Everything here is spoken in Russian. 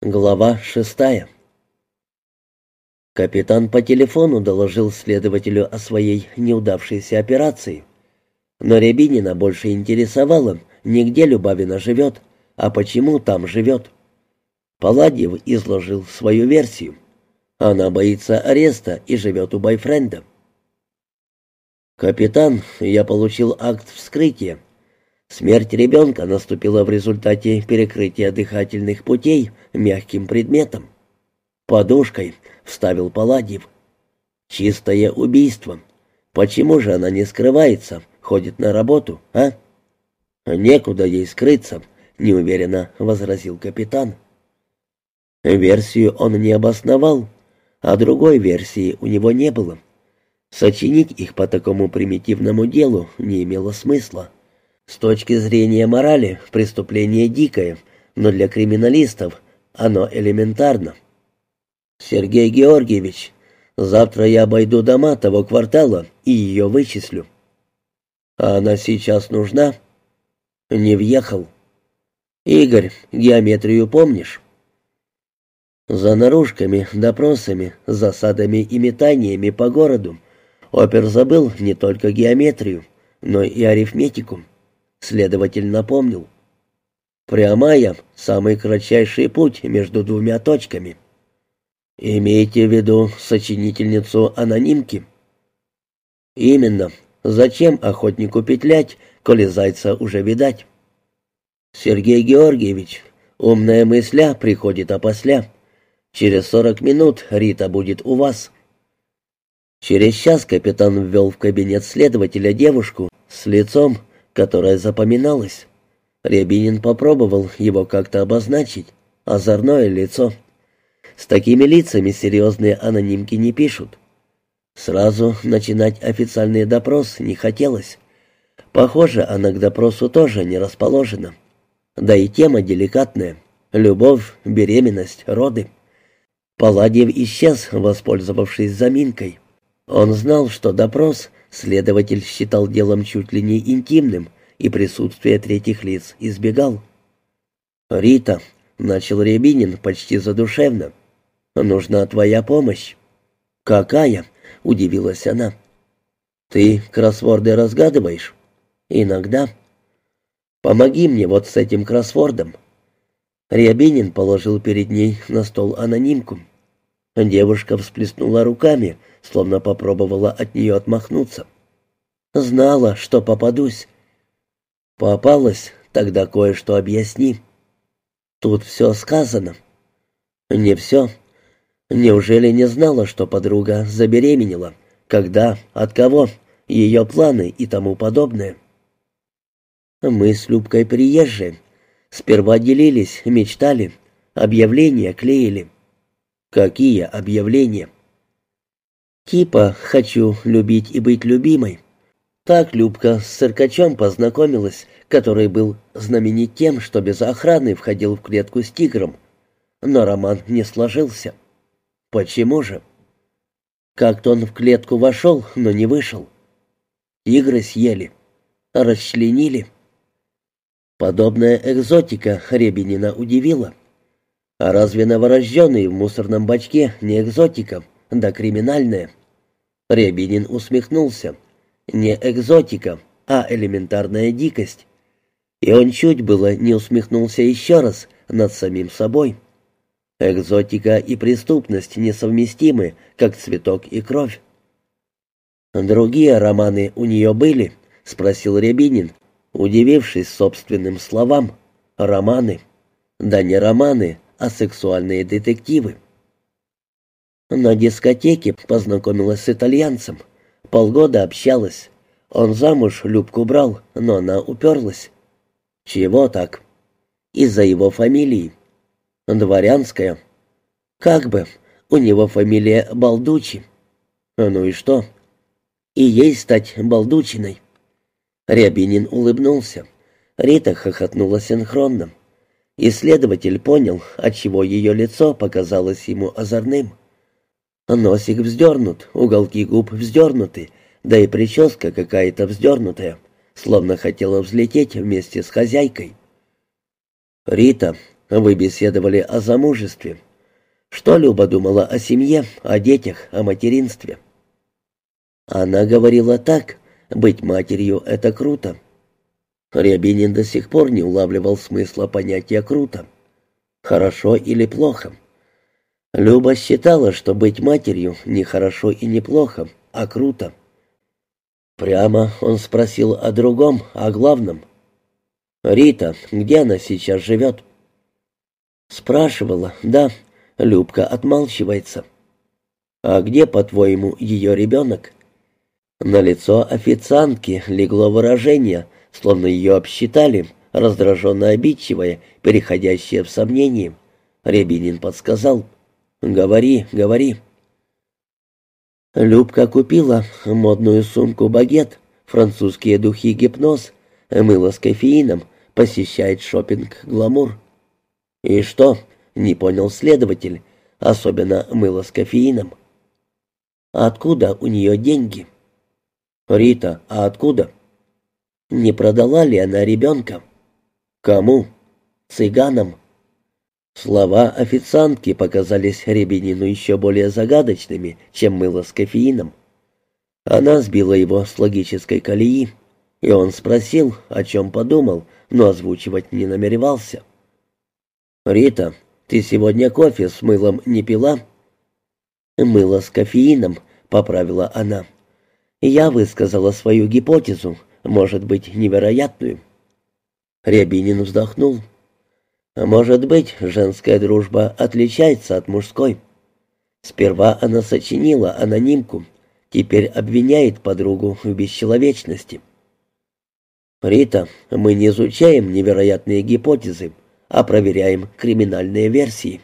Глава шестая Капитан по телефону доложил следователю о своей неудавшейся операции. Но Рябинина больше интересовало, не где Любавина живет, а почему там живет. Паладьев изложил свою версию. Она боится ареста и живет у бойфренда. «Капитан, я получил акт вскрытия. Смерть ребенка наступила в результате перекрытия дыхательных путей мягким предметом. «Подушкой», — вставил Паладьев. «Чистое убийство. Почему же она не скрывается, ходит на работу, а?» «Некуда ей скрыться», — неуверенно возразил капитан. Версию он не обосновал, а другой версии у него не было. Сочинить их по такому примитивному делу не имело смысла. С точки зрения морали, преступление дикое, но для криминалистов оно элементарно. Сергей Георгиевич, завтра я обойду дома того квартала и ее вычислю. А она сейчас нужна? Не въехал. Игорь, геометрию помнишь? За наружками, допросами, засадами и метаниями по городу опер забыл не только геометрию, но и арифметику. Следователь напомнил. Прямая — самый кратчайший путь между двумя точками. Имейте в виду сочинительницу анонимки? Именно. Зачем охотнику петлять, коли зайца уже видать? Сергей Георгиевич, умная мысля приходит опосля. Через сорок минут Рита будет у вас. Через час капитан ввел в кабинет следователя девушку с лицом, которое запоминалось. Рябинин попробовал его как-то обозначить. Озорное лицо. С такими лицами серьезные анонимки не пишут. Сразу начинать официальный допрос не хотелось. Похоже, она к допросу тоже не расположена. Да и тема деликатная. Любовь, беременность, роды. Паладьев исчез, воспользовавшись заминкой. Он знал, что допрос следователь считал делом чуть ли не интимным и присутствие третьих лиц избегал. «Рита», — начал Рябинин почти задушевно, — «нужна твоя помощь». «Какая?» — удивилась она. «Ты кроссворды разгадываешь?» «Иногда». «Помоги мне вот с этим кроссвордом». Рябинин положил перед ней на стол анонимку. Девушка всплеснула руками, словно попробовала от нее отмахнуться. «Знала, что попадусь». «Попалась, тогда кое-что объясни». «Тут все сказано». «Не все. Неужели не знала, что подруга забеременела? Когда? От кого? Ее планы и тому подобное?» «Мы с Любкой приезжие. Сперва делились, мечтали, объявления клеили». «Какие объявления?» «Типа «хочу любить и быть любимой». Так Любка с циркачом познакомилась, который был знаменит тем, что без охраны входил в клетку с тигром. Но роман не сложился. Почему же? Как-то он в клетку вошел, но не вышел. Тигры съели, расчленили. Подобная экзотика Ребенина удивила. А разве новорожденный в мусорном бачке не экзотика, да криминальная? Рябинин усмехнулся. Не экзотика, а элементарная дикость. И он чуть было не усмехнулся еще раз над самим собой. Экзотика и преступность несовместимы, как цветок и кровь. «Другие романы у нее были?» — спросил Рябинин, удивившись собственным словам. «Романы?» «Да не романы, а сексуальные детективы». На дискотеке познакомилась с итальянцем. Полгода общалась. Он замуж Любку брал, но она уперлась. Чего так? Из-за его фамилии. Дворянская. Как бы, у него фамилия Балдучи. Ну и что? И ей стать Балдучиной. Рябинин улыбнулся. Рита хохотнула синхронно. Исследователь понял, отчего ее лицо показалось ему озорным. Носик вздернут, уголки губ вздернуты, да и прическа какая-то вздернутая, словно хотела взлететь вместе с хозяйкой. «Рита, вы беседовали о замужестве. Что Люба думала о семье, о детях, о материнстве?» Она говорила так, быть матерью — это круто. Рябинин до сих пор не улавливал смысла понятия «круто». Хорошо или плохо? Люба считала, что быть матерью не хорошо и не плохо, а круто. Прямо он спросил о другом, о главном. «Рита, где она сейчас живет?» Спрашивала, да. Любка отмалчивается. «А где, по-твоему, ее ребенок?» На лицо официантки легло выражение, словно ее обсчитали, раздраженно обидчивое, переходящее в сомнение. Рябинин подсказал. «Говори, говори». Любка купила модную сумку «Багет», французские духи «Гипноз», мыло с кофеином, посещает шопинг «Гламур». «И что?» — не понял следователь, особенно мыло с кофеином. «Откуда у нее деньги?» «Рита, а откуда?» «Не продала ли она ребенка?» «Кому?» «Цыганам». Слова официантки показались Рябинину еще более загадочными, чем мыло с кофеином. Она сбила его с логической колеи, и он спросил, о чем подумал, но озвучивать не намеревался. «Рита, ты сегодня кофе с мылом не пила?» «Мыло с кофеином», — поправила она. Я высказала свою гипотезу, может быть, невероятную. Рябинин вздохнул. Может быть, женская дружба отличается от мужской. Сперва она сочинила анонимку, теперь обвиняет подругу в бесчеловечности. «Рита, мы не изучаем невероятные гипотезы, а проверяем криминальные версии».